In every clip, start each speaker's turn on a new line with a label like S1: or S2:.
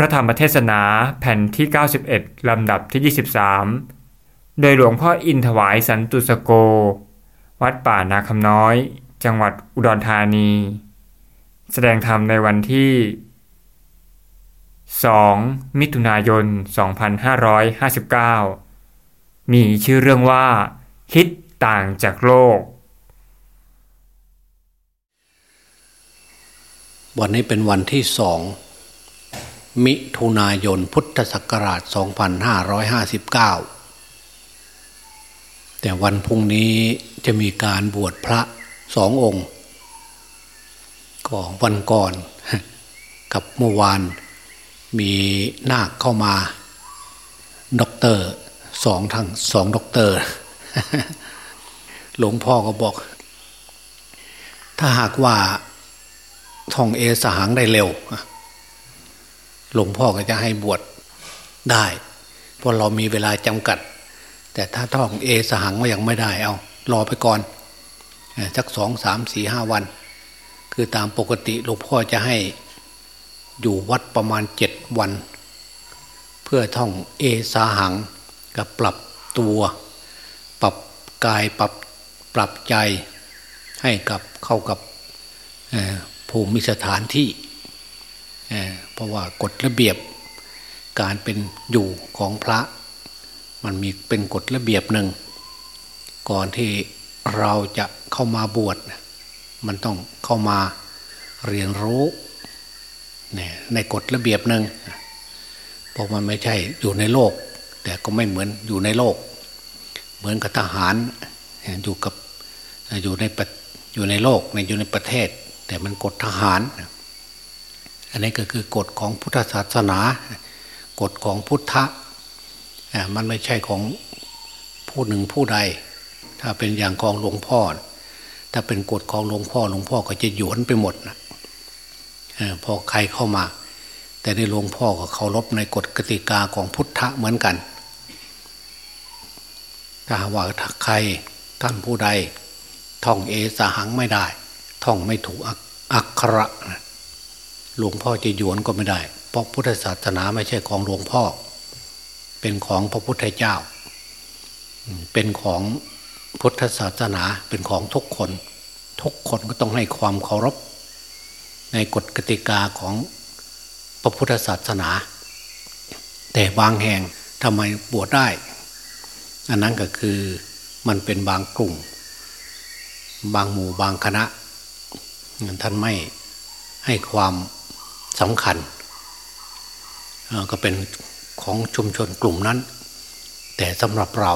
S1: ระธรรมเทศนาแผ่นที่ 91 ลำดับที่ 23 โดยหลวงพ่ออินถวายสันตุสโก วัดป่านาคำน้อย จังหวัดอุดรธานี แสดงธรรมในวันที่ 2 มิถุนายน 2559 มีชื่อเรื่องว่า คิดต่างจากโลก
S2: วันนี้เป็นวันที่สอง มิถุนายนพุทธศักราช 2559 แต่วันพรุ่งนี้จะมีการบวชพระสององค์ก็วันก่อนกับเมื่อวานมีนาคเข้ามาด็อกเตอร์สองทั้งสองด็อกเตอร์ หลวงพ่อก็บอก ถ้าหากว่าท่องเอสหังได้เร็ว หลวงพ่อก็จะให้บวชได้เพราะเรามีเวลาจำกัด แต่ถ้าท่องเอสหังก็ยังไม่ได้เอา รอไปก่อนสักสองสามสี่ห้าวัน คือตามปกติหลวงพ่อจะให้อยู่วัดประมาณเจ็ดวัน เพื่อท่องเอสาหังกับปรับตัว ปรับกายปรับปรับใจให้กับเข้ากับภูมิสถานที่ เพราะว่ากฎระเบียบการเป็นอยู่ของพระ มันมีเป็นกฎระเบียบหนึ่ง ก่อนที่เราจะเข้ามาบวชมันต้องเข้ามาเรียนรู้ในกฎระเบียบหนึ่งเพราะมันไม่ใช่อยู่ในโลก แต่ก็ไม่เหมือนอยู่ในโลก เหมือนกับทหารอยู่กับอยู่ในอยู่ในโลกในอยู่ในประเทศ แต่มันกฎทหาร อันนี้ก็คือกฎของพุทธศาสนา กฎของพุทธะมันไม่ใช่ของผู้หนึ่งผู้ใด ถ้าเป็นอย่างของหลวงพ่อ ถ้าเป็นกฎของหลวงพ่อหลวงพ่อก็จะหยวนไปหมดนะพอใครเข้ามา แต่ในหลวงพ่อก็เคารพในกฎกติกาของพุทธะเหมือนกัน ถ้าว่าใครท่านผู้ใด ท่องเอสหังไม่ได้ ท่องไม่ถูกอักขระ หลวงพ่อจะหยวนก็ไม่ได้ เพราะพุทธศาสนาไม่ใช่ของหลวงพ่อ เป็นของพระพุทธเจ้า เป็นของพุทธศาสนาเป็นของทุกคน ทุกคนก็ต้องให้ความเคารพ ในกฎกติกาของพระพุทธศาสนา แต่บางแห่งทำไมบวชได้ อันนั้นก็คือมันเป็นบางกลุ่ม บางหมู่บางคณะท่านไม่ให้ความ สำคัญก็เป็นของชุมชนกลุ่มนั้น แต่สำหรับเรา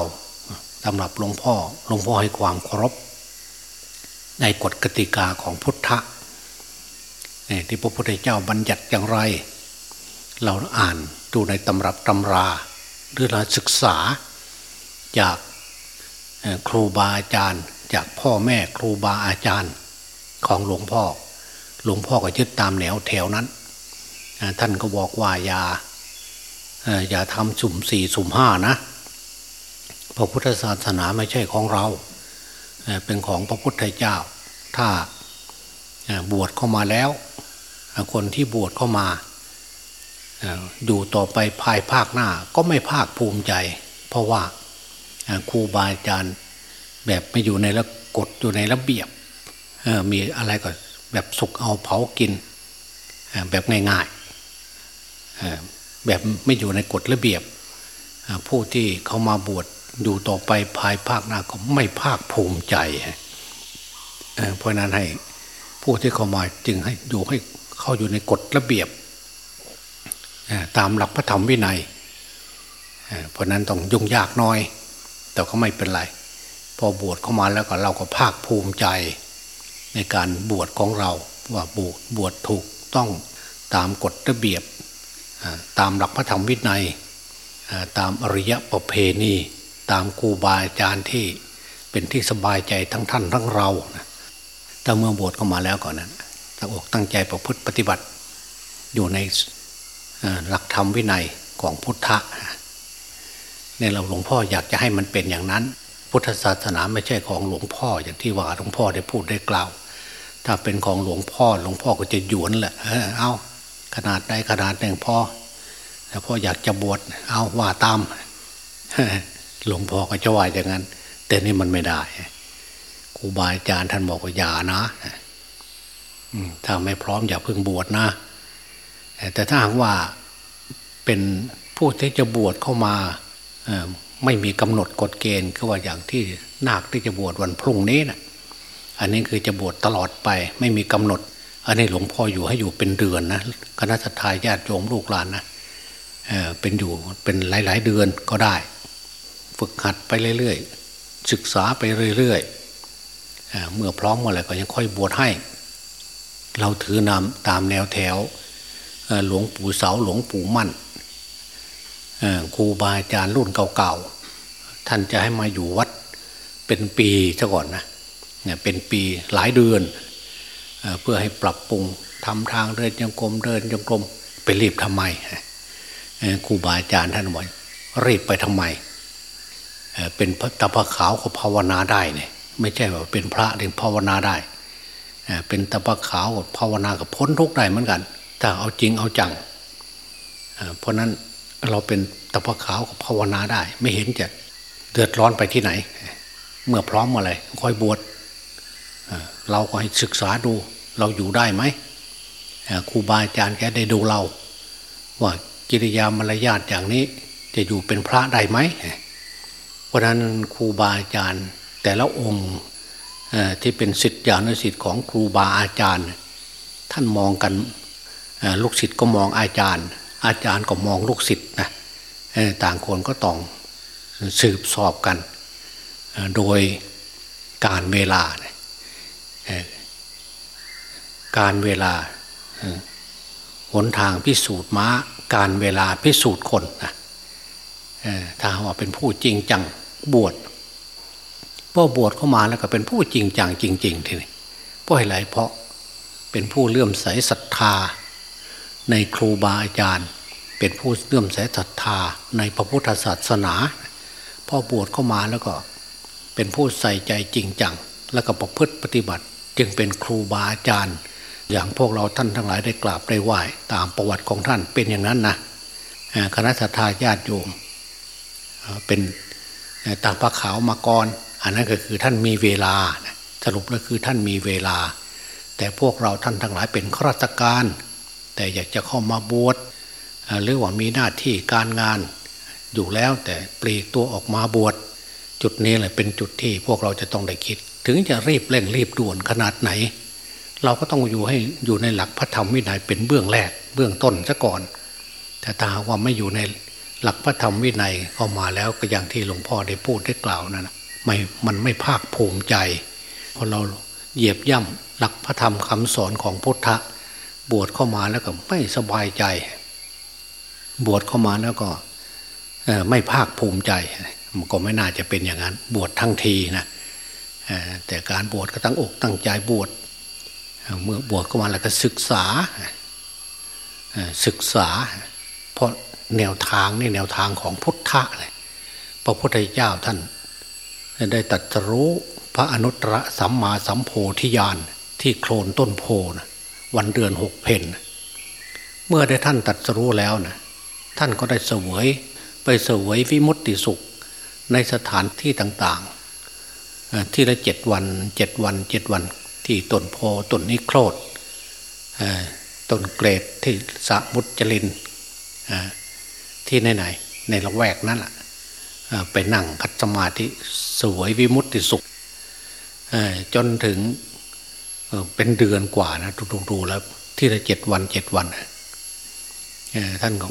S2: สำหรับหลวงพ่อหลวงพ่อให้ความเคารพ ในกฎกติกาของพุทธะที่พระพุทธเจ้าบัญญัติอย่างไร เราอ่านดูในตำรับตำราหรือเราศึกษาจากครูบาอาจารย์ จากพ่อแม่ครูบาอาจารย์ของหลวงพ่อ หลวงพ่อก็ยึดตามแนวแถวนั้น ท่านก็บอกว่าอย่าอย่าทำสุ่มสี่สุ่มห้านะพระพุทธศาสนาไม่ใช่ของเรา เป็นของพระพุทธเจ้า ถ้าบวชเข้ามาแล้ว คนที่บวชเข้ามาอยู่ต่อไปภายภาคหน้าก็ไม่ภาคภูมิใจ เพราะว่าครูบาอาจารย์แบบไม่อยู่ในระกฎอยู่ในระเบียบมีอะไรก็แบบสุกเอาเผากินแบบง่ายๆ แบบไม่อยู่ในกฎระเบียบ ผู้ที่เขามาบวชอยู่ต่อไปภายภาคหน้าก็ไม่ภาคภูมิใจเพราะนั้นให้ผู้ที่เขามาจึงให้อยู่ให้เข้าอยู่ในกฎระเบียบตามหลักพระธรรมวินัยเพราะนั้นต้องยุ่งยากน้อย แต่ก็ไม่เป็นไร พอบวชเข้ามาแล้วก็เราก็ภาคภูมิใจในการบวชของเราว่าบวชบวชถูกต้องตามกฎระเบียบ ตามหลักพระธรรมวินัยตามอริยประเพณี ตามครูบาอาจารย์ที่เป็นที่สบายใจทั้งท่านทั้งเราถ้าเมื่อบวชเข้ามาแล้วก่อนนั้นตั้งอกตั้งใจประพฤติปฏิบัติ อยู่ในหลักธรรมวินัยของพุทธะเนี่ยเราหลวงพ่ออยากจะให้มันเป็นอย่างนั้น พุทธศาสนาไม่ใช่ของหลวงพ่ออย่างที่ว่าหลวงพ่อได้พูดได้กล่าว ถ้าเป็นของหลวงพ่อหลวงพ่อก็จะหยวนแหละเออเอา ขนาดใดขนาดหนึ่งพ่อพ่ออยากจะบวชเอาว่าตามหลวงพ่อก็จะว่าอย่างนั้น แต่นี่มันไม่ได้ครูบาอาจารย์ท่านบอกว่าอย่านะถ้าไม่พร้อมอย่าเพิ่งบวชนะแต่ถ้าหากว่าเป็นผู้ที่จะบวชเข้ามาไม่มีกำหนดกฎเกณฑ์ก็ว่าอย่างที่นาคที่จะบวชวันพรุ่งนี้นะอันนี้คือจะบวชตลอดไป ไม่มีกำหนด อันนี้หลวงพ่ออยู่ให้อยู่เป็นเดือนนะคณะทาญาติโยมลูกหลานนะเเป็นอยู่เป็นหลาย ๆ เดือนก็ได้ ฝึกหัดไปเรื่อยๆ ศึกษาไปเรื่อยๆเมื่อพร้อมเมื่อไรก็ยังค่อยบวชให้ เราถือนำตามแนวแถวหลวงปู่เสาหลวงปู่มั่นครูบาอาจารย์รุ่นเก่าๆ ท่านจะให้มาอยู่วัดเป็นปีซะก่อนนะเนี่ยเป็นปีหลายเดือน เพื่อให้ปรับปรุงทำทางเดินยังกรมเดินยังกรมไปรีบทำไมครูบาอาจารย์ท่านบอกรีบไปทำไมเป็นพระตาพระขาวเขาภาวนาได้เนี่ยไม่ใช่ว่าเป็นพระเรียนภาวนาได้เป็นตาพระขาวก็ภาวนากับพ้นทุกได้เหมือนกันถ้าเอาจริงเอาจังเพราะนั้นเราเป็นตะพะขาวกับภาวนาได้ ไม่เห็นจะเดือดร้อนไปที่ไหน เมื่อพร้อมอะไรค่อยบวชเราก็ให้ศึกษาดู เราอยู่ได้ไหมครูบาอาจารย์แกได้ดูเรา ว่ากิริยามารยาทอย่างนี้จะอยู่เป็นพระได้ไหมเพราะนั้นครูบาอาจารย์ แต่ละองค์ที่เป็นสิทธิานุสิทธิ์ของครูบาอาจารย์ ท่านมองกันลูกศิษย์ก็มองอาจารย์ อาจารย์ก็มองลูกศิษย์นะต่างคนก็ต้องสืบสอบกัน โดยการเวลา การเวลาหนทางพิสูจน์ม้า การเวลาพิสูจน์คนนะถ้าว่าเป็นผู้จริงจังบวชพอบวชเข้ามาแล้วก็เป็นผู้จริงจังจริง ๆ ทีนี้เพราะอะไรเพราะเป็นผู้เลื่อมใสศรัทธา ในครูบาอาจารย์ เป็นผู้เลื่อมใสศรัทธา ในพระพุทธศาสนาพอบวชเข้ามาแล้วก็เป็นผู้ใส่ใจจริงจังแล้วก็ประพฤติปฏิบัติ จึงเป็นครูบาอาจารย์ อย่างพวกเราท่านทั้งหลายได้กราบได้ไหว้ตามประวัติของท่านเป็นอย่างนั้นนะคณะสัตยาญาติโยมเป็นตาพระขาวมาก่อน อันนั้นก็คือท่านมีเวลาสรุปแล้วคือท่านมีเวลา แต่พวกเราท่านทั้งหลายเป็นข้าราชการ แต่อยากจะเข้ามาบวชหรือว่ามีหน้าที่การงานอยู่แล้วแต่ปลีกตัวออกมาบวชจุดนี้แหละเป็นจุดที่พวกเราจะต้องได้คิด ถึงจะรีบเร่งรีบด่วนขนาดไหน เราก็ต้องอยู่ให้อยู่ในหลักพระธรรมวินัยเป็นเบื้องแรกเบื้องต้นซะก่อน แต่ถ้าว่าไม่อยู่ในหลักพระธรรมวินัยเข้ามาแล้วก็อย่างที่หลวงพ่อได้พูดได้กล่าวนั่นนะไม่มันไม่ภาคภูมิใจพอเราเหยียบย่ำหลักพระธรรมคำสอนของพุทธบวชเข้ามาแล้วก็ไม่สบายใจ บวชเข้ามาแล้วก็ไม่ภาคภูมิใจมันก็ไม่น่าจะเป็นอย่างนั้น บวชทั้งทีนะแต่การบวชก็ตั้งอกตั้งใจบวช เมื่อบวชเข้ามาแล้วก็ศึกษาศึกษา เพราะแนวทางนี่แนวทางของพุทธะเลยพระพุทธเจ้าท่าน ได้ตัดรู้พระอนุตตรสัมมาสัมโพธิญาณที่โคลนต้นโพนะวันเดือนหกเพนเมื่อได้ท่านตัดสู้แล้วนะท่านก็ได้เสวยไปเสวยวิมุตติสุขในสถานที่ต่างๆ ที่ละเจ็ดวันเจ็ดวันเจ็ดวัน ที่ต้นโพต้นนิโครดต้นเกรดที่สมุจลินที่ไหนๆในละแวกนั้นแหละไปนั่งคัดสมาธิสวยวิมุตติสุขจนถึงเป็นเดือนกว่านะดูๆแล้วที่ละเจ็ดวันเจ็ดวันท่านก็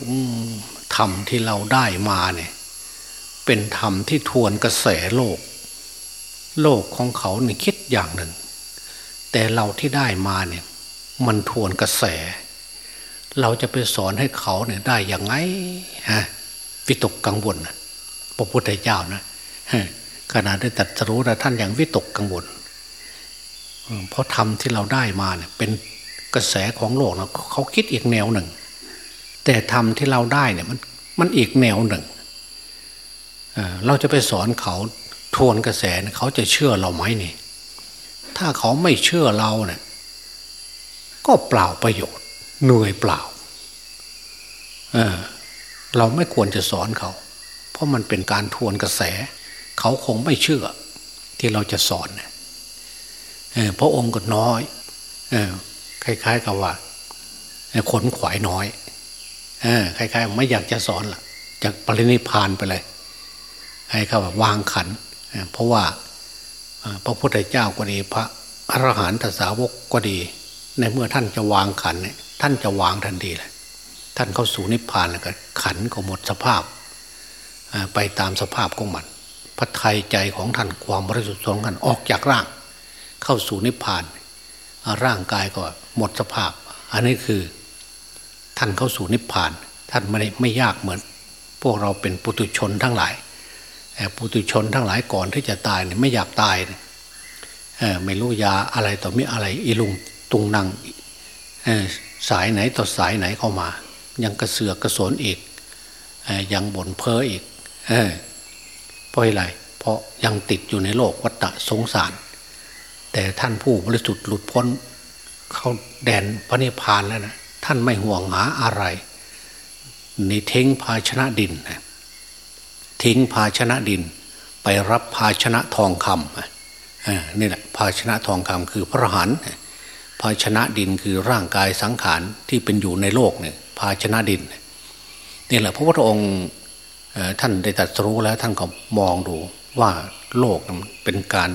S2: ธรรมที่เราได้มาเนี่ยเป็นธรรมที่ทวนกระแสโลก โลกของเขาเนี่ยคิดอย่างหนึ่ง แต่เราที่ได้มาเนี่ยมันทวนกระแส เราจะไปสอนให้เขาเนี่ยได้อย่างไงฮะวิตกกังวลพระพุทธเจ้านะขณะได้ตัดสู้แต่ท่านอย่างวิตกกังวลเพราะธรรมที่เราได้มาเนี่ยเป็นกระแสของโลกนะเขาคิดอีกแนวหนึ่ง แต่ธรรมที่เราได้เนี่ยมันมันอีกแนวหนึ่งเราจะไปสอนเขาทวนกระแสเขาจะเชื่อเราไหมนี่ ถ้าเขาไม่เชื่อเราเนี่ยก็เปล่าประโยชน์ เหนื่อยเปล่าเราไม่ควรจะสอนเขา เพราะมันเป็นการทวนกระแส เขาคงไม่เชื่อ ที่เราจะสอนเนี่ยพระองค์ก็น้อยคล้าย ๆ กับว่าขนขวายน้อยคล้ายๆไม่อยากจะสอนล่ะจากปรินิพานไปเลย ให้เขาแบบวางขัน เพราะว่า พระพุทธเจ้าก็ดีพระอรหันตสาวกก็ดี ในเมื่อท่านจะวางขันเนี่ยท่านจะวางทันทีเลยท่านเข้าสู่นิพพานแล้วก็ขันก็หมดสภาพ ไปตามสภาพของมันพระไทยใจของท่านความบริสุทธิ์ของท่านออกจากร่าง เข้าสู่นิพพาน ร่างกายก็หมดสภาพ อันนี้คือท่านเข้าสู่นิพพาน ท่านไม่ไม่ยากเหมือน พวกเราเป็นปุตุชนทั้งหลาย ปุตุชนทั้งหลายก่อนที่จะตายเนี่ยไม่อยากตายเนี่ยไม่รู้ยาอะไรต่อมีอะไรอีลุงตุงนังสายไหนต่อสายไหนเข้ามา ยังกระเสือกกระสนอีกยังบ่นเพ้ออีกเพราะอะไรเพราะยังติดอยู่ในโลกวัฏสงสาร แต่ท่านผู้บริสุทธิ์หลุดพ้นเข้าแดนพระนิพพานแล้วนะท่านไม่ห่วงหาอะไรนี่ทิ้งภาชนะดิน ทิ้งภาชนะดิน ไปรับภาชนะทองคำนี่แหละภาชนะทองคำคือพระหันภาชนะดินคือร่างกายสังขารที่เป็นอยู่ในโลกเนี่ยภาชนะดินนี่แหละพระพุทธองค์ท่านได้ตรัสรู้แล้วท่านก็มองดูว่าโลกเป็นการ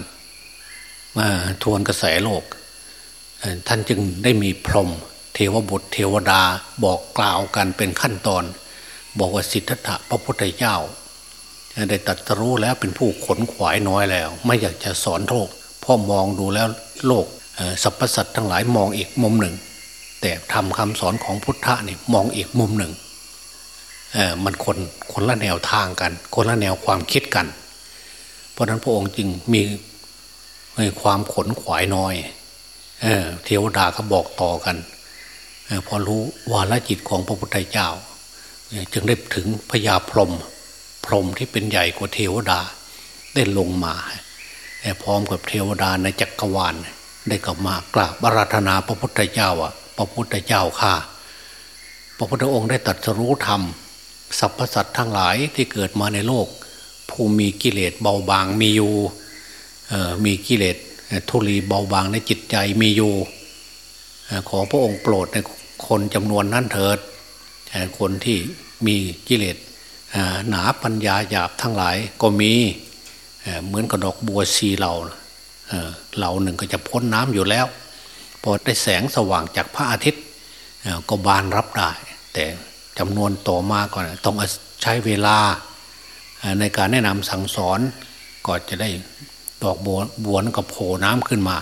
S2: ทวนกระแสโลก ท่านจึงได้มีพรหมเทวบุตรเทวดาบอกกล่าวกันเป็นขั้นตอน บอกว่าสิทธัตถะพระพุทธเจ้า ได้ตัดรู้แล้วเป็นผู้ขนขวายน้อยแล้ว ไม่อยากจะสอนโลกพ่อมองดูแล้วโลกสรรพสัตว์ทั้งหลายมองอีกมุมหนึ่ง แต่ทำคำสอนของพุทธะนี่มองอีกมุมหนึ่งมันคนคนละแนวทางกัน คนละแนวความคิดกัน เพราะนั้นพระองค์จึงมีความขนขวายน้อยเเทวดาก็บอกต่อกันพอรู้วาลจิตของพระพุทธเจ้า จึงได้ถึงพญาพรหม พรหมที่เป็นใหญ่กว่าเทวดา ได้ลงมาพร้อมกับเทวดาในจักรวาลได้กลับมากราบอาราธนาพระพุทธเจ้าอะ พระพุทธเจ้าข้าพระพุทธองค์ได้ตรัสรู้ธรรมสรรพสัตว์ทั้งหลายที่เกิดมาในโลก ผู้มีกิเลสเบาบางมีอยู่มีกิเลสทุลีเบาบางในจิตใจมีอยู่ขอพระองค์โปรดในคนจำนวนนั้นเถิดคนที่มีกิเลส หนาปัญญาหยาบทั้งหลายก็มีเหมือนกับดอกบัวสีเหล่าเหล่าหนึ่งก็จะพ้นน้ำอยู่แล้ว พอได้แสงสว่างจากพระอาทิตย์ก็บานรับได้ แต่จำนวนต่อมาก่อนต้องใช้เวลาในการแนะนำสั่งสอนก่อนจะได้ดอกบัวบัวนั้นก็โผล่น้ำขึ้นมา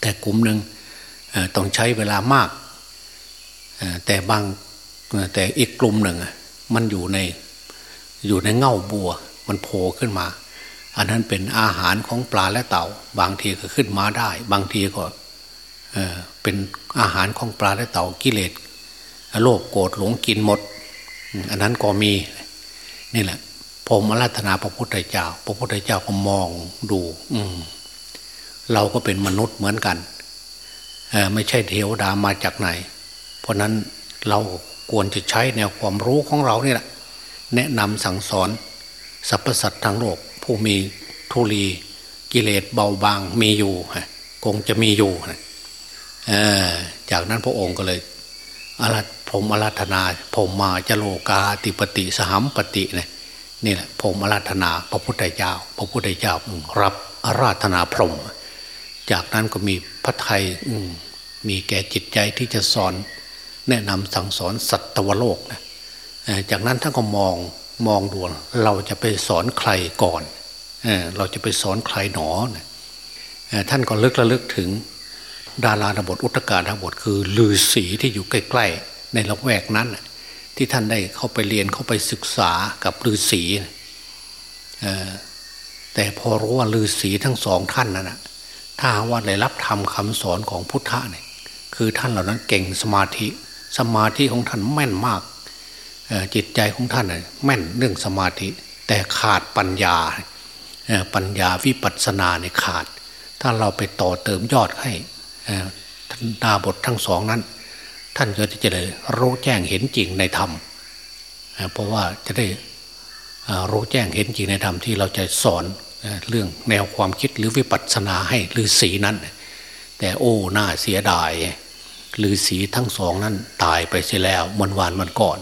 S2: แต่กลุ่มหนึ่งต้องใช้เวลามาก แต่บางแต่อีกกลุ่มหนึ่ง มันอยู่ในอยู่ในเง่าบัว มันโผล่ขึ้นมา อันนั้นเป็นอาหารของปลาและเต่า บางทีก็ขึ้นมาได้ บางทีก็เป็นอาหารของปลาและเต่ากิเลสโลภโกรธหลงกินหมด อันนั้นก็มีนี่แหละผมอาราธนาพระพุทธเจ้า พระพุทธเจ้าก็มองดู อืมเราก็เป็นมนุษย์เหมือนกันไม่ใช่เทวดามาจากไหน เพราะนั้นเรา ควรจะใช้แนวความรู้ของเราเนี่ยแหละแนะนำสั่งสอนสรรพสัตว์ทั้งโลกผู้มีทุลีกิเลสเบาบางมีอยู่คงจะมีอยู่จากนั้นพระองค์ก็เลยอรัผมอรัธนาผมมาจโลกาติปติสหัมปติเนี่ยนี่แหละผมอารัธนาพระพุทธเจ้า พระพุทธเจ้ารับอาราธนาพรหมจากนั้นก็มีพระไทยมีแก่จิตใจที่จะสอน แนะนำสั่งสอนสัตวโลกนะจากนั้นท่านก็มองมองดูเราจะไปสอนใครก่อนเราจะไปสอนใครหนอนะท่านก็ลึกระลึกถึงดาราบทอุตการบทคือลือศีที่อยู่ใกล้ๆในละแวกนั้น ที่ท่านได้เข้าไปเรียนเข้าไปศึกษากับลือศีแต่พอรู้ว่าลือศีทั้งสองท่านนั้นนะถ้าว่าได้รับธรรมคาสอนของพุทธะเนี่ยคือท่านเหล่านั้นเก่งสมาธิ สมาธิของท่านแม่นมากจิตใจของท่านแม่นเรื่องสมาธิ แต่ขาดปัญญา ปัญญาวิปัสสนาเนี่ยขาด ถ้าเราไปต่อเติมยอดให้ท่านดาบททั้งสองนั้น ท่านก็จะเลยรู้แจ้งเห็นจริงในธรรมเพราะว่าจะได้รู้แจ้งเห็นจริงในธรรมที่เราจะสอนเรื่องแนวความคิดหรือวิปัสสนาให้ฤาษีนั้น แต่โอ้น่าเสียดาย ฤาษีทั้งสองนั้นตายไปเสียแล้วมันวานมันก่อน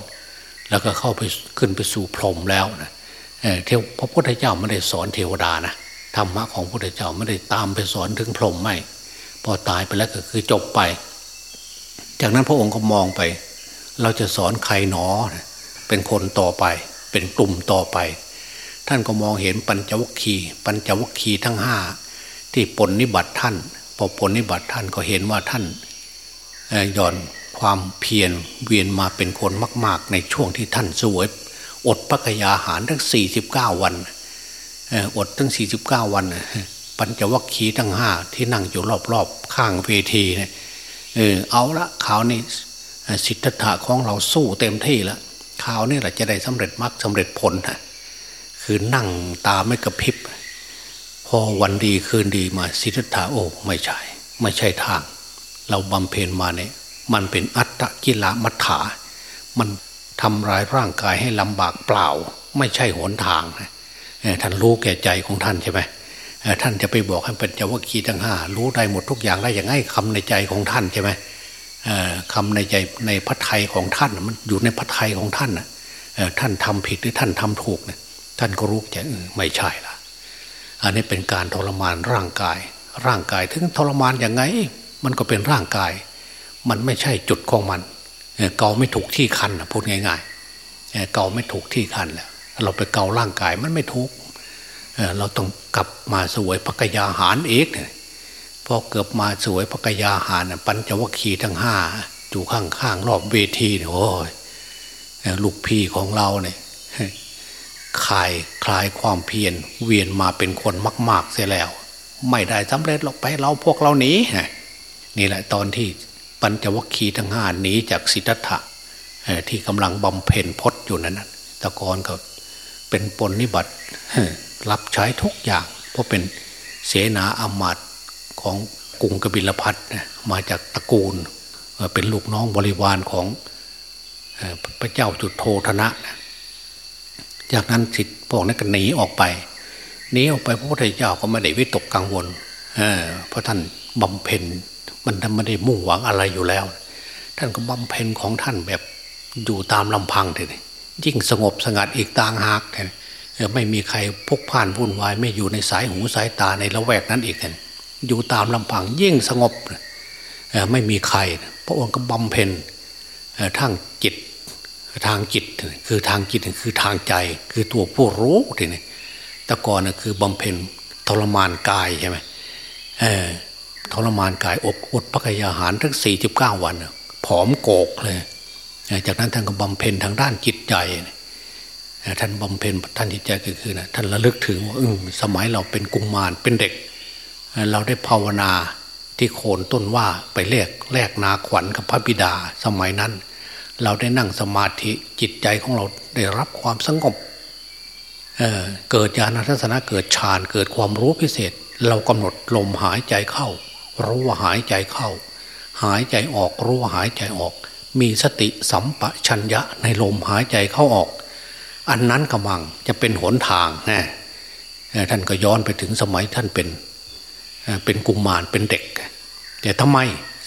S2: แล้วก็เข้าไปขึ้นไปสู่พรหมแล้วนะเทวพระพุทธเจ้าไม่ได้สอนเทวดานะธรรมะของพระพุทธเจ้าไม่ได้ตามไปสอนถึงพรหมไม่พอตายไปแล้วก็คือจบไป จากนั้นพระองค์ก็มองไป เราจะสอนใครหนอ เป็นคนต่อไป เป็นกลุ่มต่อไป ท่านก็มองเห็นปัญจวัคคีย์ปัญจวัคคีย์ทั้งห้าที่ปนนิบัติท่าน พอปนนิบัติท่านก็เห็นว่าท่าน ย่อนความเพียรเวียนมาเป็นคนมาก ๆ ในช่วงที่ท่านสวย อดพักยาหารทั้งสี่สิบเก้าวันอดทั้งสี่สิบเก้าวัน ปัญจวัคคีย์ทั้งห้าที่นั่งอยู่รอบๆ ข้างเวทีเนี่ยเออเอาละข่าวนี้สิทธัตถะของเราสู้เต็มที่แล้วข่าวนี้แหละจะได้สำเร็จมรรคสาเร็จผลนะคือนั่งตาไม่กระพริบ พอวันดีคืนดีมาสิทธัตถะโอ้ไม่ใช่ ไม่ใช่ทาง เราบำเพ็ญมาเนี่ยมันเป็นอัตตกิลามัฏฐา มันทำร้ายร่างกายให้ลำบากเปล่า ไม่ใช่หนทางนะท่านรู้แก่ใจของท่านใช่ไหมท่านจะไปบอกให้เป็นเจ้าวัคีทั้งห้ารู้ได้หมดทุกอย่างได้อย่างไงคำในใจของท่านใช่ไหมคำในใจในพระไทยของท่านมันอยู่ในพระไทยของท่านนะท่านทำผิดหรือท่านทำถูกเนี่ยท่านก็รู้จะไม่ใช่ละอันนี้เป็นการทรมานร่างกาย ร่างกายถึงทรมานอย่างไง มันก็เป็นร่างกาย มันไม่ใช่จุดของมันเกาไม่ถูกที่คันนะพูดง่ายๆเกาไม่ถูกที่คันแล้วเราไปเการ่างกายมันไม่ถูกเราต้องกลับมาสวยพกยาหารเอกเนี่ยพอเกือบมาสวยพกยาหารปัญจวัคคีย์ทั้งห้าอยู่ข้างๆรอบเวทีเนี่ยโอ้ยลูกพี่ของเราเนี่ยคลายคลายความเพียรเวียนมาเป็นคนมาก ๆ เสียแล้ว ไม่ได้สำเร็จหรอกไปเราพวกเราหนี นี่แหละตอนที่ปัญจวัคคีย์ทั้งห้าหนีจากสิทธัตถะที่กำลังบำเพ็ญพจน์อยู่นั้นตะกอนก็เป็นปนนิบัติรับใช้ทุกอย่าง เพราะเป็นเสนาอามาตของกรุงกบิลพัทมาจากตระกูลเป็นลูกน้องบริวารของพระเจ้าจุดโทธนะ จากนั้นสิทธิพวกนั้นก็หนีออกไปหนีออกไปพระพุทธเจ้าก็ไม่ได้วิตกกังวลเพราะท่านบำเพ็ญ มันไม่ได้มุ่งหวังอะไรอยู่แล้ว ท่านก็บำเพ็ญของท่านแบบอยู่ตามลำพังเลยยิ่งสงบสงัดอีกต่างหากเลยไม่มีใครพกผ่านวุ่นวาย ไม่อยู่ในสายหูสายตาในละแวกนั้นอีกเลยอยู่ตามลำพังยิ่งสงบไม่มีใคร พระองค์ก็บำเพ็ญทางจิตทางจิตคือทางจิตคือทางใจ คือตัวผู้รู้ทีนี้แต่ก่อนคือบำเพ็ญทรมานกายใช่ไหม ทรมานกายอกอดพักยาหารทั้งสี่สิบเก้าวันผอมโกกเลย จากนั้นท่านก็บำเพ็ญทางด้านจิตใจ ท่านบำเพ็ญท่านจิตใจก็คือนะท่านระลึกถึงว่าสมัยเราเป็นกุมมารเป็นเด็ก เราได้ภาวนาที่โคนต้นว่าไปแลกแลกนาขวัญกับพระบิดาสมัยนั้น เราได้นั่งสมาธิจิตใจของเราได้รับความสงบเเกิดญาณทัศนะเกิดฌานเกิดความรู้พิเศษ เรากำหนดลมหายใจเข้า รู้ว่าหายใจเข้า หายใจออกรู้ว่าหายใจออก มีสติสัมปชัญญะในลมหายใจเข้าออก อันนั้นกำลังจะเป็นหนทางนะท่านก็ย้อนไปถึงสมัยท่านเป็นเป็นกุมมารเป็นเด็ก แต่ทำไม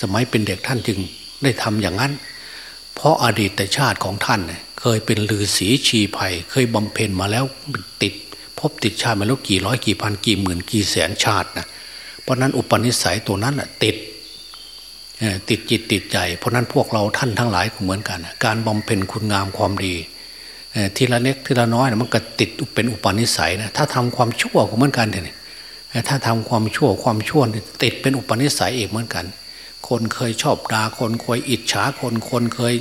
S2: สมัยเป็นเด็กท่านจึงได้ทำอย่างนั้น เพราะอดีตชาติของท่านเคยเป็นลือศีชีภัย เคยบำเพ็ญมาแล้วติด พบติดชาติมาแล้วกี่ร้อยกี่พันกี่หมื่นกี่แสนชาตินะเพราะนั้นอุปนิสัยตัวนั้นติดติดจิตติดใจ เพราะนั้นพวกเราท่านทั้งหลายก็เหมือนกัน การบำเพ็ญคุณงามความดีทีละเล็กทีละน้อยมันก็ติดเป็นอุปนิสัยนะถ้าทำความชั่วก็เหมือนกันเนี่ยถ้าทำความชั่วความชั่วติดเป็นอุปนิสัยเองเหมือนกัน คนเคยชอบด่าคนเคยอิจฉาคนคนเคย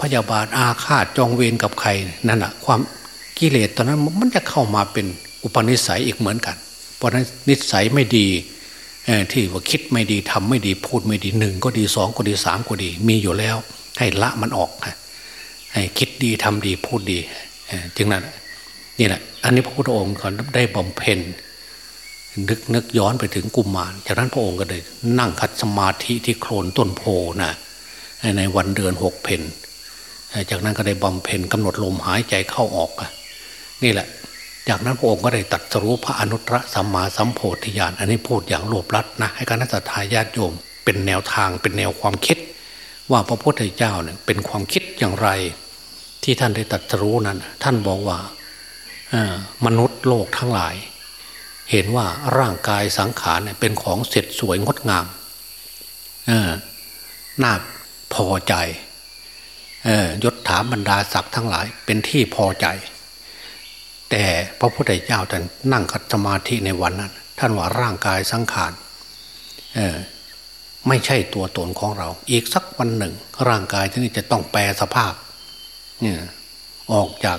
S2: พยาบาทอาฆาตจองเวรกับใครนั่นแหะความกิเลสตอนนั้นมันจะเข้ามาเป็นอุปนิสัยอีกเหมือนกัน เพราะนั้นนิสัยไม่ดีที่ว่าคิดไม่ดีทำไม่ดีพูดไม่ดีหนึ่งก็ดีสองก็ดีสามก็ดี มีอยู่แล้ว ให้ละมันออกให้คิดดีทำดีพูดดีจึงนั้นนี่แหละอันนี้พระพุทธองค์เขาได้บำเพ็ญนึกนึกย้อนไปถึงกุมมารจากนั้นพระองค์ก็เลยนั่งคัดสมาธิที่โคลนต้นโพนะในวันเดือนหกเพนจากนั้นก็ได้บำเพ็ญกำหนดลมหายใจเข้าออกนี่แหละ จากนั้นพระองค์ก็ได้ตัดสรู้พระอนุตตรสัมมาสัมโพธิญาณอันนี้พูดอย่างรวบลัดนะให้คณะทาญาติโยม เป็นแนวทางเป็นแนวความคิด ว่าพระพุทธเจ้าเนี่ยเป็นความคิดอย่างไร ที่ท่านได้ตัดสรู้นั้น ท่านบอกว่ามนุษย์โลกทั้งหลาย เห็นว่าร่างกายสังขารเนี่ยเป็นของเสร็จสวยงดงามน่าพอใจยศถาบรรดาศักดิ์ทั้งหลายเป็นที่พอใจ แต่พระพุทธเจ้าท่านนั่งคัดสมาธิในวันนั้น ท่านว่าร่างกายสังขารไม่ใช่ตัวตนของเรา อีกสักวันหนึ่ง ร่างกายที่นี่จะต้องแปลสภาพเนี่ยออกจาก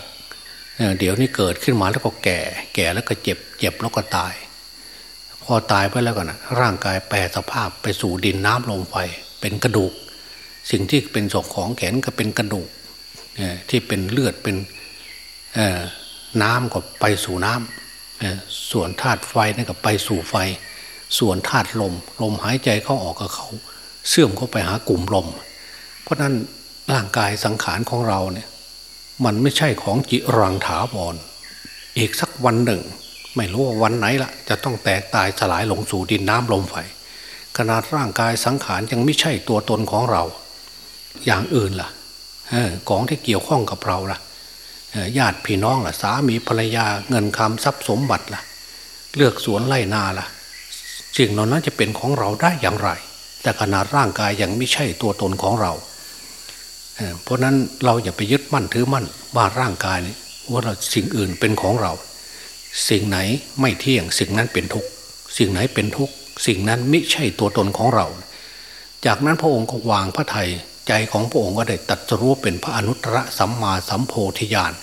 S2: เดี๋ยวนี้เกิดขึ้นมาแล้วก็แก่ แก่แล้วก็เจ็บ เจ็บแล้วก็ตาย พอตายไปแล้วก็นะร่างกายแปลสภาพไปสู่ดินน้ำลมไฟเป็นกระดูก สิ่งที่เป็นศพของแขนก็เป็นกระดูกที่เป็นเลือดเป็น น้ำก็ไปสู่น้ำส่วนธาตุไฟนี่ก็ไปสู่ไฟ ส่วนธาตุลม ลมหายใจเข้าออกกับเขา เสื่อมเข้าไปหากลุ่มลม เพราะนั้นร่างกายสังขารของเราเนี่ยมันไม่ใช่ของจิรังถาวรอีกสักวันหนึ่ง ไม่รู้ว่าวันไหนละจะต้องแตกตายสลายลงสู่ดินน้ำลมไฟขนาดร่างกายสังขารยังไม่ใช่ตัวตนของเรา อย่างอื่นละ่ะของที่เกี่ยวข้องกับเราละ่ะ ญาติพี่น้องละ่ะ สามีภรรยาเงินคำทรัพย์สมบัติละ่ะ เลือกสวนไร่นาละ่ะสิ่งเหล่านั้นจะเป็นของเราได้อย่างไร แต่ขนาดร่างกายยังไม่ใช่ตัวตนของเรา เพราะนั้นเราอย่าไปยึดมั่นถือมั่นว่าร่างกายนี้ว่าเราสิ่งอื่นเป็นของเรา สิ่งไหนไม่เที่ยงสิ่งนั้นเป็นทุกสิ่งไหนเป็นทุกสิ่งนั้นไม่ใช่ตัวตนของเรา จากนั้นพระองค์ก็วางพระไทย ใจของพระองค์ก็ได้ตัดรู้เป็นพระอนุตตรสัมมาสัมโพธิญาณ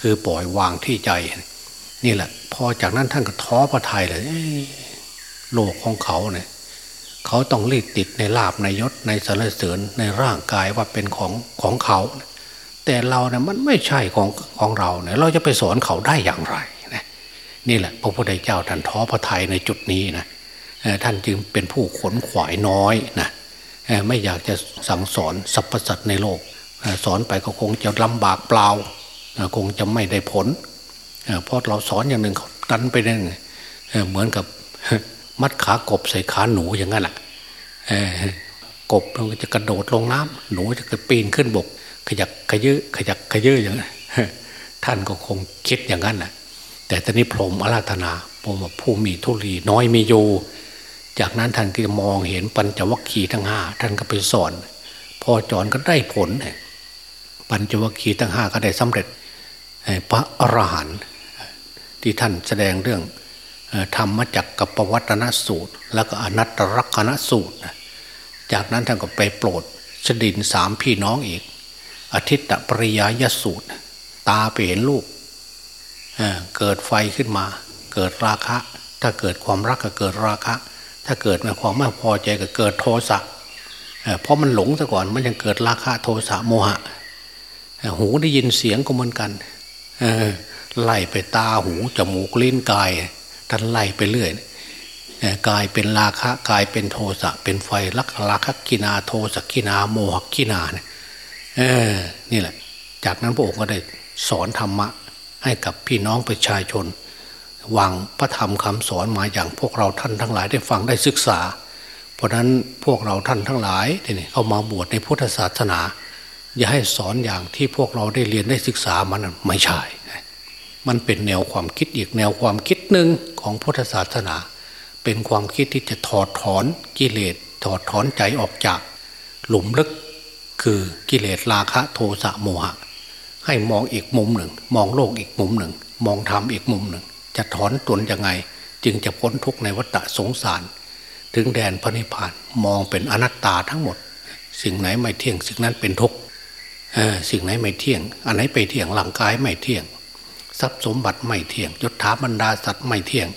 S2: คือปล่อยวางที่ใจ นี่แหละ พอจากนั้นท่านก็ท้อพระไทยเลยโลกของเขาเนี่ยเขาต้องรีดติดในลาบในยศในสรรเสริญในร่างกายว่าเป็นของของเขา แต่เราเนี่ยมันไม่ใช่ของของเราเนี่ยเราจะไปสอนเขาได้อย่างไรนะนี่แหละ พระพุทธเจ้าท่านท้อพระทัยในจุดนี้นะท่านจึงเป็นผู้ขนขวายน้อยนะ ไม่อยากจะสั่งสอนสรรพสัตว์ในโลก สอนไปก็คงจะลำบากเปล่า คงจะไม่ได้ผลเพราะเราสอนอย่างหนึ่งเขาตันไปนั่นเหมือนกับมัดขากบใส่ขาหนูอย่างนั้นแหละกบมันจะกระโดดลงน้ำหนูจะกระปีนขึ้นบก ขยักขยื้อขยักขยื้ออย่างนั้นท่านก็คงคิดอย่างนั้นแหละแต่ตอนนี้พรมอาราธนาผมผู้มีทุลีน้อยมีอยู่ จากนั้นท่านก็จะมองเห็นปัญจวัคคีย์ทั้งห้าท่านก็ไปสอน พอจอนก็ได้ผล ปัญจวัคคีย์ทั้งห้าก็ได้สำเร็จพระอรหันต์ที่ท่านแสดงเรื่องธรรมจักกับปวัตนสูตร แล้วก็อนัตตรักนสูตร จากนั้นท่านก็ไปโปรดชดินสามพี่น้องอีกอาทิตตปริยายสูตร ตาไปเห็นลูกเเกิดไฟขึ้นมา เกิดราคะ ถ้าเกิดความรักก็เกิดราคะ ถ้าเกิดมาความไม่พอใจก็เกิดโทสะเพราะมันหลงซะก่อนมันยังเกิดราคะโทสะโมหะ หูได้ยินเสียงก็เหมือนกันไล่ไปตาหูจมูกลิ้นกายท่านไล่ไปเรื่อยกายเป็นราคะกายเป็นโทสะเป็นไฟลักราคะกินาโทสะกินาโมหกินาเนี่ยเออนี่แหละ จากนั้นพระองค์ก็ได้สอนธรรมะ ให้กับพี่น้องประชาชน วางพระธรรมคำสอนมาอย่างพวกเราท่านทั้งหลายได้ฟังได้ศึกษา เพราะนั้นพวกเราท่านทั้งหลายเนี่ยเข้ามาบวชในพุทธศาสนา อย่าให้สอนอย่างที่พวกเราได้เรียนได้ศึกษามันไม่ใช่ มันเป็นแนวความคิดอีกแนวความคิดหนึ่งของพุทธศาสนา เป็นความคิดที่จะถอดถอนกิเลสถอดถอนใจออกจาก หลุมลึกคือกิเลสราคะโทสะโมหะ ให้มองอีกมุมหนึ่ง มองโลกอีกมุมหนึ่ง มองธรรมอีกมุมหนึ่ง จะถอนตนยังไง จึงจะพ้นทุกข์ในวัฏสงสาร ถึงแดนพระนิพพานมองเป็นอนัตตาทั้งหมด สิ่งไหนไม่เที่ยง สิ่งนั้นเป็นทุกข์สิ่งไหนไม่เที่ยง อันไหนไปเที่ยงร่างกายไม่เที่ยง ทรัพย์สมบัติไม่เที่ยงยศถาบรรดาสัตว์ไม่เที่ยง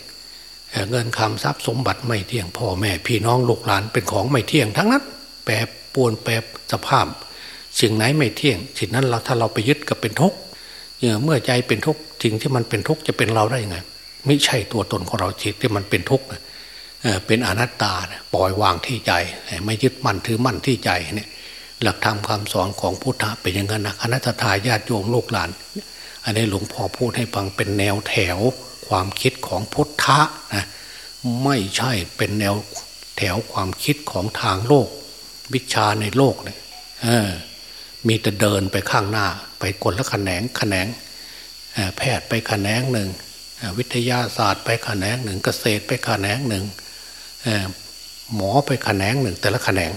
S2: เงินคำทรัพย์สมบัติไม่เที่ยงพ่อแม่พี่น้องลูกหลานเป็นของไม่เที่ยงทั้งนั้นแปรปวนแปรสภาพ สิ่งไหนไม่เที่ยง สิ่งนั้นเราถ้าเราไปยึดกับเป็นทุกข์ เมื่อใจเป็นทุกข์สิ่งที่มันเป็นทุกข์จะเป็นเราได้ยังไง ไม่ใช่ตัวตนของเราจิตที่มันเป็นทุกข์เป็นอนัตตาปล่อยวางที่ใจ ไม่ยึดมั่นถือมั่นที่ใจเนี่ยหลักธรรมคำสอนของพุทธะเป็นอย่างนั้นนะคณะทาญาติโยมลูกหลาน อันนี้หลวงพ่อพูดให้ฟังเป็นแนวแถวความคิดของพุทธะนะไม่ใช่เป็นแนวแถวความคิดของทางโลก วิชาในโลกเนี่ย มีแต่เดินไปข้างหน้า ไปกลละแขนงแขนงแพทย์ไปแขนงหนึ่งวิทยาศาสตร์ไปแขนงหนึ่งเกษตรไปแขนงหนึ่งหมอไปแขนงหนึ่งแต่ละแขนง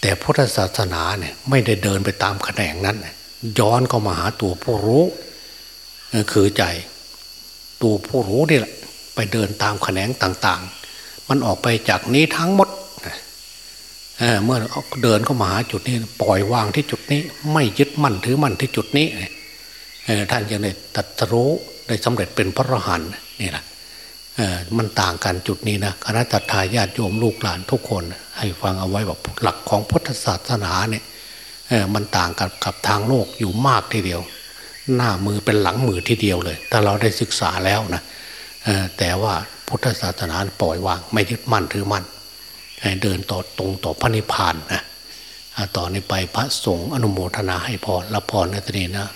S2: แต่พุทธศาสนาเนี่ยไม่ได้เดินไปตามแขนงนั้น ย้อนเข้ามาหาตัวผู้รู้คือใจ ตัวผู้รู้นี่แหละไปเดินตามแขนงต่าง ๆ มันออกไปจากนี้ทั้งหมด เมื่อเดินเข้ามาหาจุดนี้ ปล่อยวางที่จุดนี้ ไม่ยึดมั่นถือมั่นที่จุดนี้ท่านยังได้ตัดรู้ได้สำเร็จเป็นพระอรหันต์นี่แหละมันต่างกันจุดนี้นะคณะทาญาตโยมลูกหลานทุกคน ให้ฟังเอาไว้แบบหลักของพุทธศาสนาเนี่ยมันต่างกับกับทางโลกอยู่มากทีเดียว หน้ามือเป็นหลังมือทีเดียวเลย ถ้าเราได้ศึกษาแล้วนะแต่ว่าพุทธศาสนาปล่อยวาง ไม่ยึดมั่นถือมั่น เดินต่อตรงต่อพระนิพพานนะต่อนนี้ไปพระสงฆ์อนุโมทนาให้พรละพรในตรีนะ